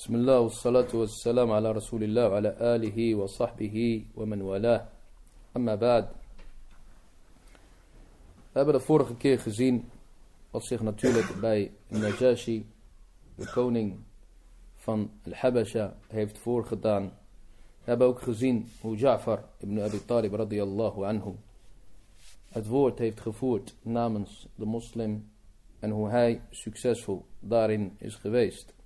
بسم الله والصلاة والسلام على رسول الله وعلى آله وصحبه ومن والاه. أما بعد أبدا فورغ كي خزين وصيخ نتولد باي النجاشي الكونينج فان الحبشة هيفت فور خدان أبا أوك خزين هو جعفر ابن أبي طالب رضي الله عنه. أدفورت هيفت خفورت نامنس المسلم أنه هاي سكسسفو دارين إس geweest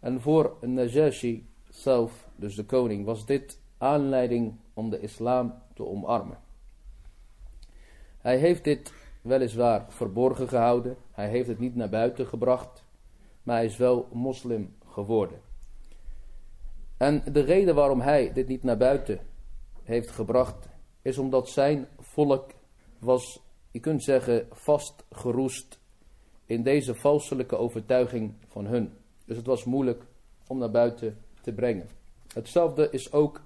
En voor Najashi zelf, dus de koning, was dit aanleiding om de islam te omarmen. Hij heeft dit weliswaar verborgen gehouden, hij heeft het niet naar buiten gebracht, maar hij is wel moslim geworden. En de reden waarom hij dit niet naar buiten heeft gebracht, is omdat zijn volk was, je kunt zeggen, vastgeroest in deze valselijke overtuiging van hun. Dus het was moeilijk om naar buiten te brengen. Hetzelfde is ook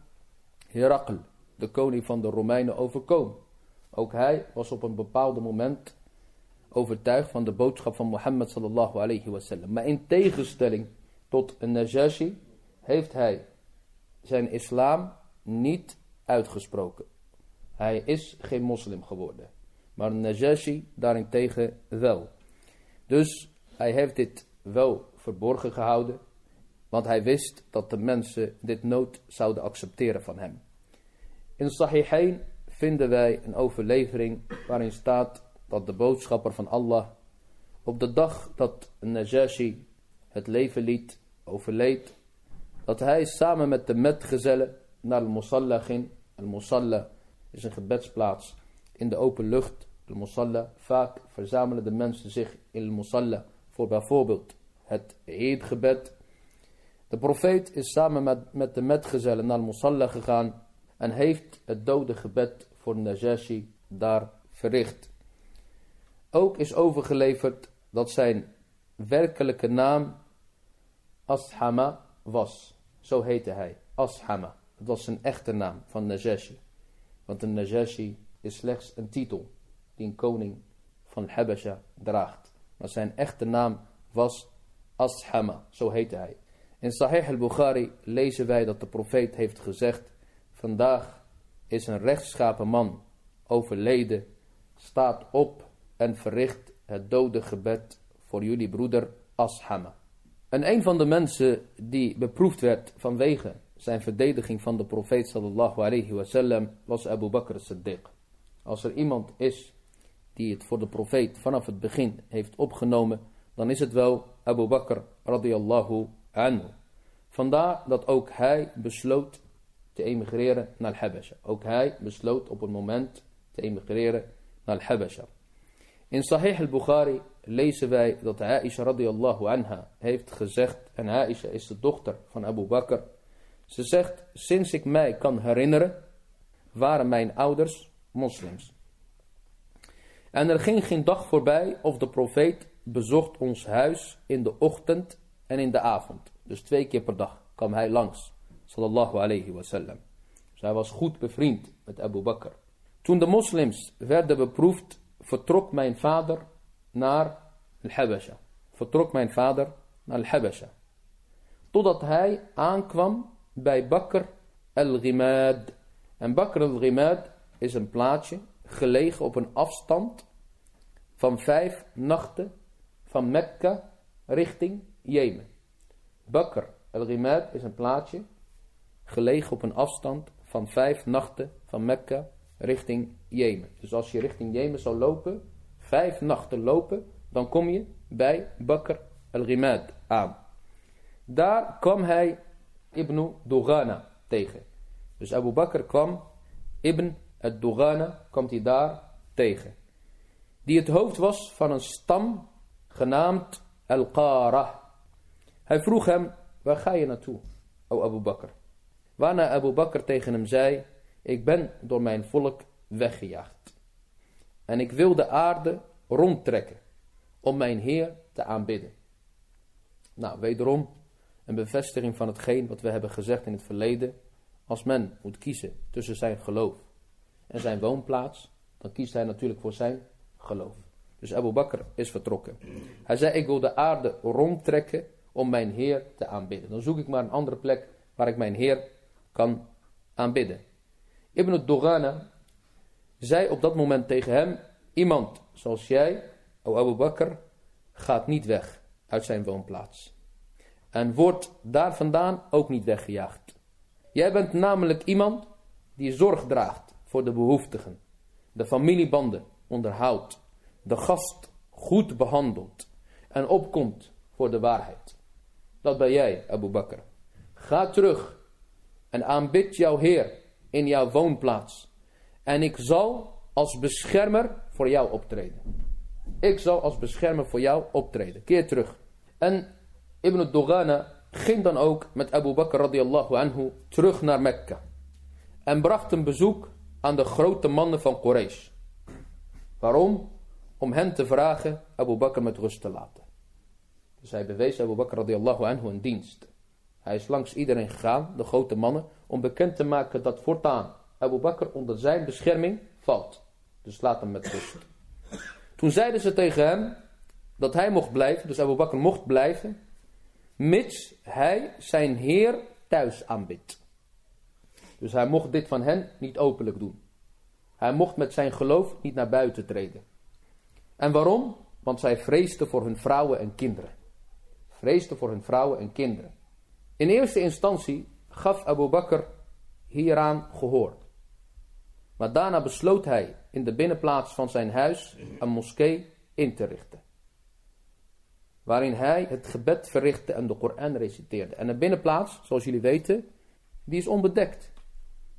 Herakl, de koning van de Romeinen, overkomen. Ook hij was op een bepaald moment overtuigd van de boodschap van Mohammed sallallahu alayhi wasallam. Maar in tegenstelling tot een Najashi heeft hij zijn islam niet uitgesproken. Hij is geen moslim geworden. Maar Najashi daarentegen wel. Dus hij heeft dit wel verborgen gehouden. Want hij wist dat de mensen dit nooit zouden accepteren van hem. In Sahihain vinden wij een overlevering waarin staat dat de boodschapper van Allah op de dag dat Najashi het leven liet, overleed, dat hij samen met de metgezellen naar al-Musalla ging. Al-Musalla is een gebedsplaats in de open lucht. Al-Musalla, vaak verzamelen de mensen zich in al-Musalla voor bijvoorbeeld het Eidgebed. De profeet is samen met, met de metgezellen naar Musalla gegaan en heeft het dode gebed voor Najashi daar verricht. Ook is overgeleverd dat zijn werkelijke naam Ashama was. Zo heette hij, Ashama. Het was zijn echte naam van Najashi. Want een Najashi is slechts een titel die een koning van Habasha draagt. Maar zijn echte naam was Ashama, zo heette hij. In Sahih al-Bukhari lezen wij dat de profeet heeft gezegd, vandaag is een rechtschapen man overleden, staat op en verricht het dode gebed voor jullie broeder Ashama. En een van de mensen die beproefd werd vanwege zijn verdediging van de profeet sallallahu alayhi wasallam was Abu Bakr as-Siddiq. Als er iemand is die het voor de profeet vanaf het begin heeft opgenomen, dan is het wel Abu Bakr radiyallahu anhu. Vandaar dat ook hij besloot te emigreren naar Habasha. Ook hij besloot op een moment te emigreren naar Habasha. In Sahih al-Bukhari lezen wij dat Aisha radiyallahu anha heeft gezegd, en Aisha is de dochter van Abu Bakr. Ze zegt, sinds ik mij kan herinneren, waren mijn ouders moslims. En er ging geen dag voorbij of de profeet bezocht ons huis in de ochtend en in de avond. Dus twee keer per dag kwam hij langs. Sallallahu alayhi wasallam. Dus hij was goed bevriend met Abu Bakr. Toen de moslims werden beproefd, vertrok mijn vader naar Al-Habasha. Vertrok mijn vader naar Al-Habasha. Totdat hij aankwam bij Bakr al-Ghimad. En Bakr al-Ghimad is een plaatsje gelegen op een afstand van vijf nachten van Mekka richting Jemen. Bakr al-Ghimad is een plaatsje gelegen op een afstand van vijf nachten van Mekka richting Jemen. Dus als je richting Jemen zou lopen, vijf nachten lopen, dan kom je bij Bakr al-Ghimad aan. Daar kwam hij Ibn Dogana tegen. Dus Abu Bakr kwam Ibn al-Dogana, komt hij daar tegen. Die het hoofd was van een stam genaamd Al-Qara. Hij vroeg hem, waar ga je naartoe, o Abu Bakr? Waarna Abu Bakr tegen hem zei, ik ben door mijn volk weggejaagd. En ik wil de aarde rondtrekken om mijn Heer te aanbidden. Nou, wederom een bevestiging van hetgeen wat we hebben gezegd in het verleden. Als men moet kiezen tussen zijn geloof en zijn woonplaats, dan kiest hij natuurlijk voor zijn geloof. Dus Abu Bakr is vertrokken. Hij zei, ik wil de aarde rondtrekken om mijn Heer te aanbidden. Dan zoek ik maar een andere plek waar ik mijn Heer kan aanbidden. Ibn Dogana zei op dat moment tegen hem, iemand zoals jij, o Abu Bakr, gaat niet weg uit zijn woonplaats. En wordt daar vandaan ook niet weggejaagd. Jij bent namelijk iemand die zorg draagt voor de behoeftigen, de familiebanden onderhoudt, de gast goed behandelt en opkomt voor de waarheid. Dat ben jij, Abu Bakr. Ga terug en aanbid jouw Heer in jouw woonplaats. En ik zal als beschermer voor jou optreden. Ik zal als beschermer voor jou optreden. Keer terug. En Ibn Dogana ging dan ook met Abu Bakr radiallahu anhu terug naar Mekka. En bracht een bezoek aan de grote mannen van Quraysh. Waarom? Om hen te vragen Abu Bakr met rust te laten. Dus hij bewees Abu Bakr radiallahu anhu een dienst. Hij is langs iedereen gegaan, de grote mannen, om bekend te maken dat voortaan Abu Bakr onder zijn bescherming valt. Dus laat hem met rust. Toen zeiden ze tegen hem dat hij mocht blijven, dus Abu Bakr mocht blijven, mits hij zijn Heer thuis aanbidt. Dus hij mocht dit van hen niet openlijk doen. Hij mocht met zijn geloof niet naar buiten treden. En waarom? Want zij vreesden voor hun vrouwen en kinderen. Vreesden voor hun vrouwen en kinderen. In eerste instantie gaf Abu Bakr hieraan gehoor. Maar daarna besloot hij in de binnenplaats van zijn huis een moskee in te richten. Waarin hij het gebed verrichtte en de Koran reciteerde. En de binnenplaats, zoals jullie weten, die is onbedekt.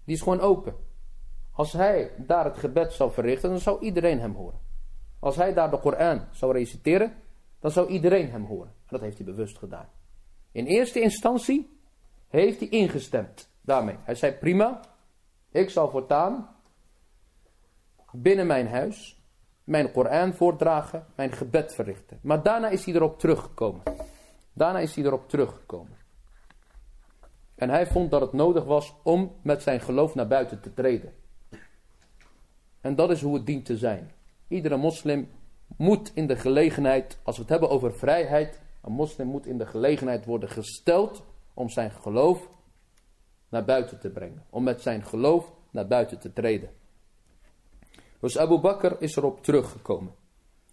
Die is gewoon open. Als hij daar het gebed zou verrichten, dan zou iedereen hem horen. Als hij daar de Koran zou reciteren, dan zou iedereen hem horen. En dat heeft hij bewust gedaan. In eerste instantie heeft hij ingestemd daarmee. Hij zei prima, ik zal voortaan binnen mijn huis mijn Koran voordragen, mijn gebed verrichten. Maar daarna is hij erop teruggekomen. Daarna is hij erop teruggekomen. En hij vond dat het nodig was om met zijn geloof naar buiten te treden. En dat is hoe het dient te zijn. Iedere moslim moet in de gelegenheid, als we het hebben over vrijheid, een moslim moet in de gelegenheid worden gesteld om zijn geloof naar buiten te brengen. Om met zijn geloof naar buiten te treden. Dus Abu Bakr is erop teruggekomen.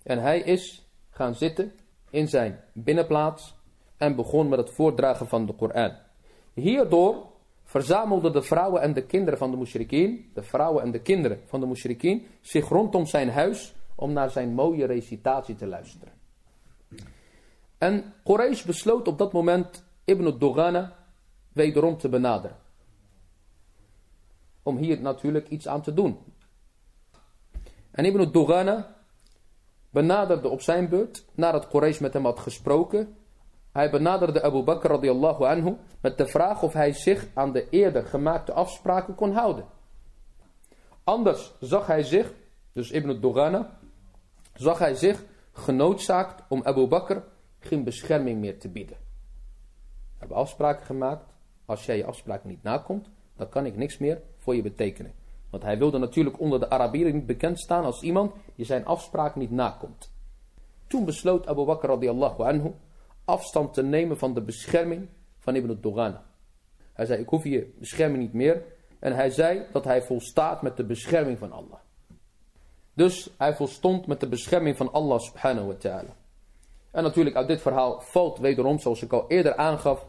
En hij is gaan zitten in zijn binnenplaats en begon met het voordragen van de Koran. Hierdoor verzamelden de vrouwen en de kinderen van de mushrikeen, de vrouwen en de kinderen van de mushrikeen, zich rondom zijn huis om naar zijn mooie recitatie te luisteren. En Quraysh besloot op dat moment Ibn Dogana wederom te benaderen. Om hier natuurlijk iets aan te doen. En Ibn Dogana benaderde op zijn beurt, nadat Quraysh met hem had gesproken, hij benaderde Abu Bakr radiallahu anhu met de vraag of hij zich aan de eerder gemaakte afspraken kon houden. Anders zag hij zich, dus Ibn Dogana, zag hij zich genoodzaakt om Abu Bakr geen bescherming meer te bieden. We hebben afspraken gemaakt, als jij je afspraken niet nakomt, dan kan ik niks meer voor je betekenen. Want hij wilde natuurlijk onder de Arabieren niet bekend staan als iemand die zijn afspraak niet nakomt. Toen besloot Abu Bakr radiallahu anhu afstand te nemen van de bescherming van Ibn Dogana. Hij zei, ik hoef je bescherming niet meer. En hij zei dat hij volstaat met de bescherming van Allah. Dus hij volstond met de bescherming van Allah subhanahu wa ta'ala. En natuurlijk uit dit verhaal valt wederom, zoals ik al eerder aangaf,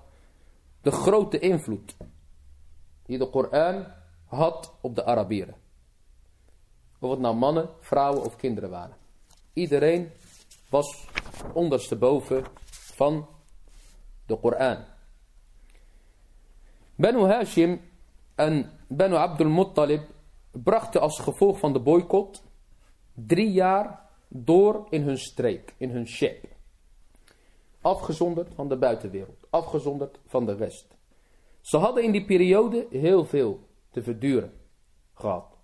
de grote invloed die de Koran had op de Arabieren. Of het nou mannen, vrouwen of kinderen waren. Iedereen was ondersteboven van de Koran. Banu Hashim en Banu Abdul Muttalib brachten als gevolg van de boycott drie jaar door in hun streek, in hun ship. Afgezonderd van de buitenwereld, afgezonderd van de rest. Ze hadden in die periode heel veel te verduren gehad.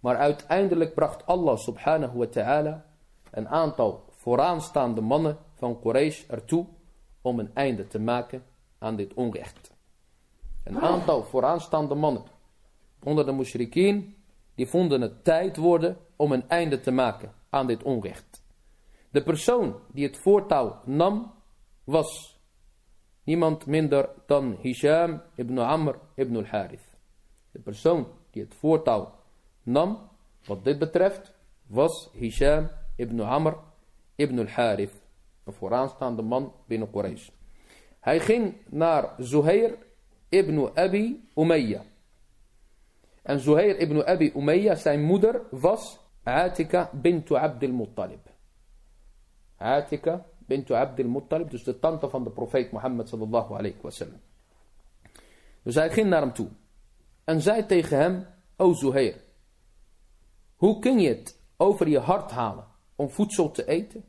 Maar uiteindelijk bracht Allah subhanahu wa ta'ala een aantal vooraanstaande mannen van Quraysh ertoe om een einde te maken aan dit onrecht. Een aantal vooraanstaande mannen onder de mushrikeen, die vonden het tijd worden om een einde te maken aan dit onrecht. De persoon die het voortouw nam, was niemand minder dan Hisham ibn Amr ibn al-Harith. De persoon die het voortouw nam, wat dit betreft, was Hisham ibn Amr ibn al-Harith. Een vooraanstaande man binnen Quraysh. Hij ging naar Zuhair ibn Abi Umayyah. En Zuhair ibn Abi Umayyah, zijn moeder, was Atika bint Abdul Muttalib. Atika bint Abdul Muttalib, dus de tante van de profeet Mohammed sallallahu alayhi wasallam. Dus hij ging naar hem toe. En zei tegen hem, O Zuhair, hoe kun je het over je hart halen om voedsel te eten,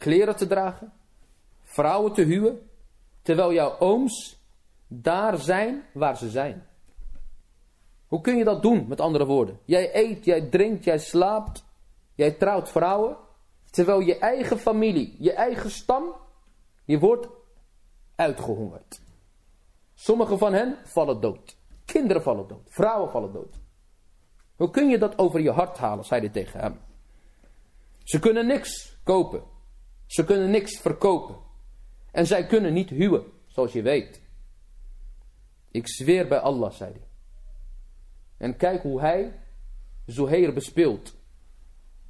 kleren te dragen, vrouwen te huwen, terwijl jouw ooms daar zijn waar ze zijn? Hoe kun je dat doen, met andere woorden? Jij eet, jij drinkt, jij slaapt, jij trouwt vrouwen, terwijl je eigen familie, je eigen stam, je wordt uitgehongerd. Sommigen van hen vallen dood. Kinderen vallen dood. Vrouwen vallen dood. Hoe kun je dat over je hart halen, zei hij tegen hem. Ze kunnen niks kopen. Ze kunnen niks verkopen. En zij kunnen niet huwen, zoals je weet. Ik zweer bij Allah, zei hij. En kijk hoe hij Zuhair bespeelt.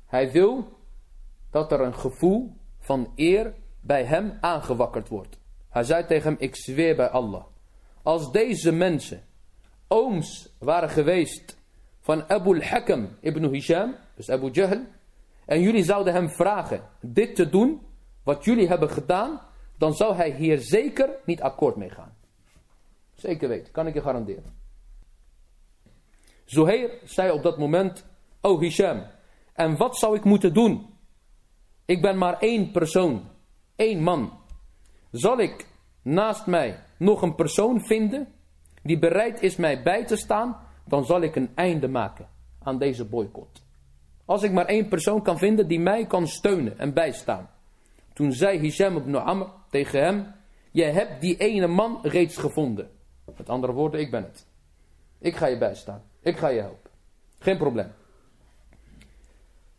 Hij wil dat er een gevoel van eer bij hem aangewakkerd wordt. Hij zei tegen hem, ik zweer bij Allah. Als deze mensen ooms waren geweest van Abu al-Hakam ibn Hisham, dus Abu Jahl, en jullie zouden hem vragen dit te doen, wat jullie hebben gedaan, dan zou hij hier zeker niet akkoord mee gaan. Zeker weten, kan ik je garanderen. Zuhair zei op dat moment, O Hisham, en wat zou ik moeten doen? Ik ben maar één persoon, één man. Zal ik naast mij nog een persoon vinden die bereid is mij bij te staan, dan zal ik een einde maken aan deze boycott. Als ik maar één persoon kan vinden die mij kan steunen en bijstaan. Toen zei Hisham ibn Amr tegen hem, jij hebt die ene man reeds gevonden. Met andere woorden, ik ben het. Ik ga je bijstaan. Ik ga je helpen. Geen probleem.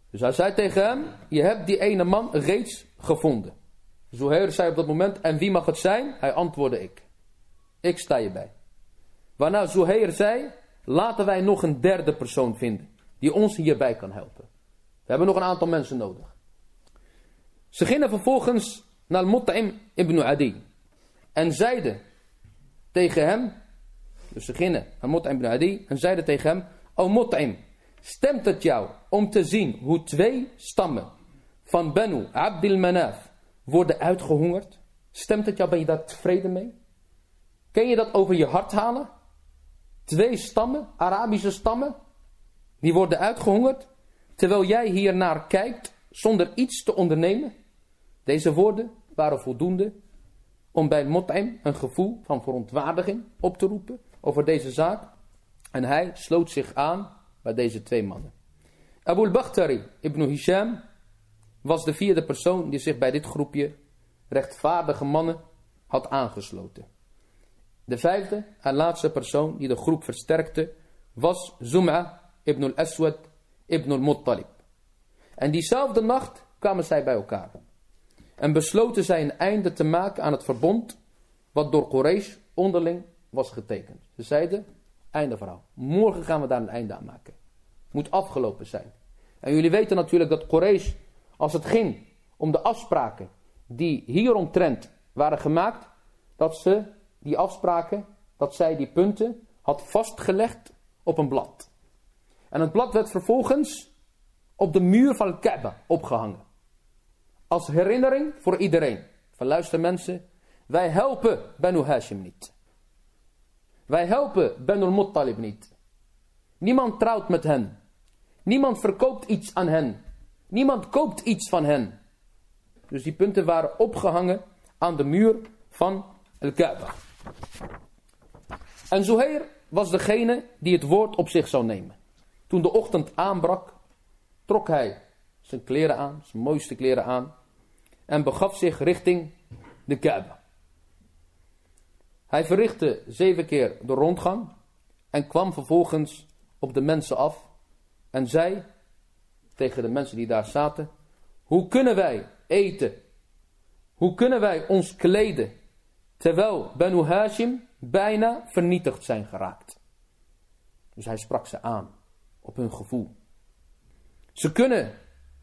Dus hij zei tegen hem, je hebt die ene man reeds gevonden. Zuhair zei op dat moment, en wie mag het zijn? Hij antwoordde ik. Ik sta je bij. Waarna Zuhair zei, laten wij nog een derde persoon vinden, die ons hierbij kan helpen. We hebben nog een aantal mensen nodig. Ze gingen vervolgens naar Mut'im ibn Adi. En zeiden tegen hem, dus ze gingen naar Mut'im ibn Adi en zeiden tegen hem, O Mut'im, stemt het jou om te zien hoe twee stammen van Benu Abdil Manaf worden uitgehongerd? Stemt het jou, ben je daar tevreden mee? Kun je dat over je hart halen? Twee stammen, Arabische stammen, die worden uitgehongerd, terwijl jij hier naar kijkt zonder iets te ondernemen. Deze woorden waren voldoende om bij Mot'im een gevoel van verontwaardiging op te roepen over deze zaak. En hij sloot zich aan bij deze twee mannen. Abu al-Bakhtari ibn Hisham was de vierde persoon die zich bij dit groepje rechtvaardige mannen had aangesloten. De vijfde en laatste persoon die de groep versterkte was Zum'a ibn al-Aswad ibn al-Muttalib. En diezelfde nacht kwamen zij bij elkaar. En besloten zij een einde te maken aan het verbond wat door Quraysh onderling was getekend. Ze zeiden, einde verhaal. Morgen gaan we daar een einde aan maken. Moet afgelopen zijn. En jullie weten natuurlijk dat Quraysh, als het ging om de afspraken die hieromtrent waren gemaakt, dat ze die afspraken, dat zij die punten had vastgelegd op een blad. En het blad werd vervolgens op de muur van Kaaba opgehangen. Als herinnering voor iedereen. Van luister mensen, wij helpen Banu Hashim niet. Wij helpen Banu Muttalib niet. Niemand trouwt met hen. Niemand verkoopt iets aan hen. Niemand koopt iets van hen. Dus die punten waren opgehangen aan de muur van el Kaaba. En Zuhair was degene die het woord op zich zou nemen. Toen de ochtend aanbrak, trok hij zijn kleren aan, zijn mooiste kleren aan, en begaf zich richting de Kaaba. Hij verrichtte zeven keer de rondgang en kwam vervolgens op de mensen af en zei tegen de mensen die daar zaten, hoe kunnen wij eten? Hoe kunnen wij ons kleden? terwijl Banu Hashim bijna vernietigd zijn geraakt. Dus hij sprak ze aan op hun gevoel. Ze kunnen,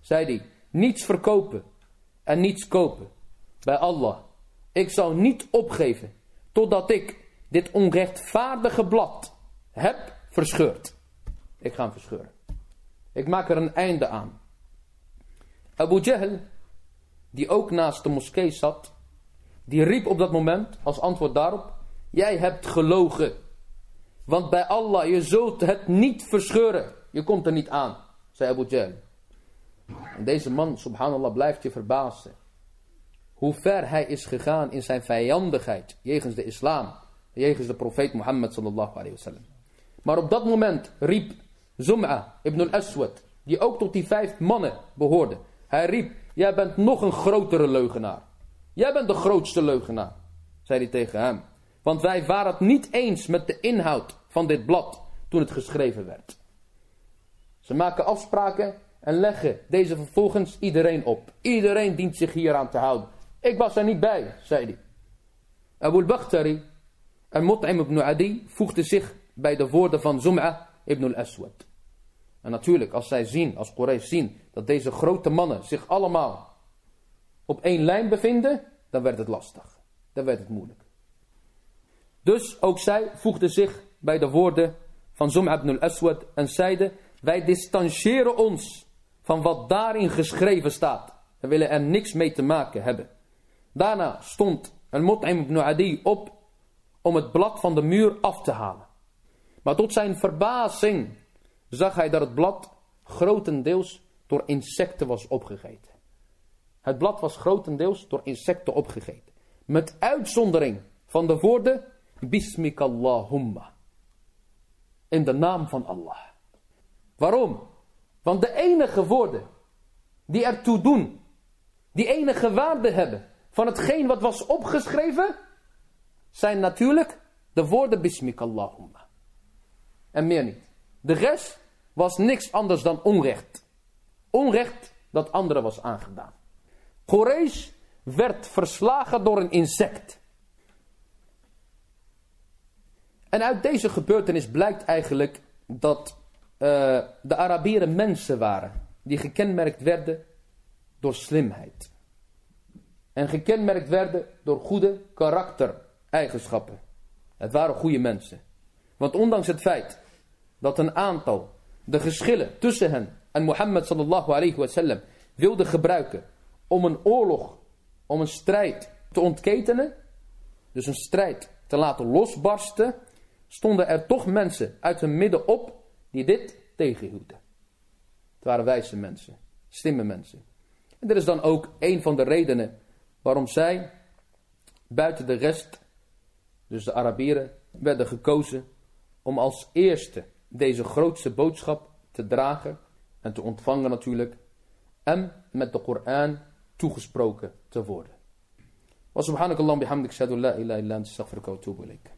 zei hij, niets verkopen en niets kopen bij Allah. Ik zal niet opgeven totdat ik dit onrechtvaardige blad heb verscheurd. Ik ga hem verscheuren. Ik maak er een einde aan. Abu Jahl, die ook naast de moskee zat, die riep op dat moment als antwoord daarop, jij hebt gelogen. Want bij Allah, je zult het niet verscheuren. Je komt er niet aan, zei Abu Jahl. En deze man, subhanallah, blijft je verbazen. Hoe ver hij is gegaan in zijn vijandigheid jegens de islam. Jegens de profeet Mohammed sallallahu alayhi wasallam. Maar op dat moment riep Zum'a ibn al-Aswad, die ook tot die vijf mannen behoorde. Hij riep, jij bent nog een grotere leugenaar. Jij bent de grootste leugenaar, zei hij tegen hem. Want wij waren het niet eens met de inhoud van dit blad toen het geschreven werd. Ze maken afspraken en leggen deze vervolgens iedereen op. Iedereen dient zich hieraan te houden. Ik was er niet bij, zei hij. Abu al-Bakhtari en Mut'im ibn Adi voegden zich bij de woorden van Zum'a ibn al-Aswad. En natuurlijk, als zij zien, als Quraysh zien, dat deze grote mannen zich allemaal op één lijn bevinden, dan werd het lastig. Dan werd het moeilijk. Dus ook zij voegden zich bij de woorden van Zum'a ibn al-Aswad en zeiden, wij distancieren ons van wat daarin geschreven staat. We willen er niks mee te maken hebben. Daarna stond een Mut'im ibn Adi op om het blad van de muur af te halen. Maar tot zijn verbazing zag hij dat het blad grotendeels door insecten was opgegeten. Het blad was grotendeels door insecten opgegeten. Met uitzondering van de woorden Bismikallahumma. In de naam van Allah. Waarom? Want de enige woorden die ertoe doen, die enige waarde hebben van hetgeen wat was opgeschreven, zijn natuurlijk de woorden Bismikallahumma. En meer niet. De rest was niks anders dan onrecht. Onrecht dat anderen was aangedaan. Quraysh werd verslagen door een insect. En uit deze gebeurtenis blijkt eigenlijk dat uh, de Arabieren mensen waren. Die gekenmerkt werden door slimheid. En gekenmerkt werden door goede karaktereigenschappen. Het waren goede mensen. Want ondanks het feit dat een aantal de geschillen tussen hen en Mohammed sallallahu alayhi wasallam wilde gebruiken om een oorlog, om een strijd te ontketenen, dus een strijd te laten losbarsten, stonden er toch mensen uit hun midden op die dit tegenhielden. Het waren wijze mensen, slimme mensen. En dit is dan ook een van de redenen waarom zij buiten de rest, dus de Arabieren, werden gekozen om als eerste deze grootste boodschap te dragen en te ontvangen natuurlijk en met de Koran toegesproken te worden. Wa subhanakallah bihamdik shadu la ilaha illa wa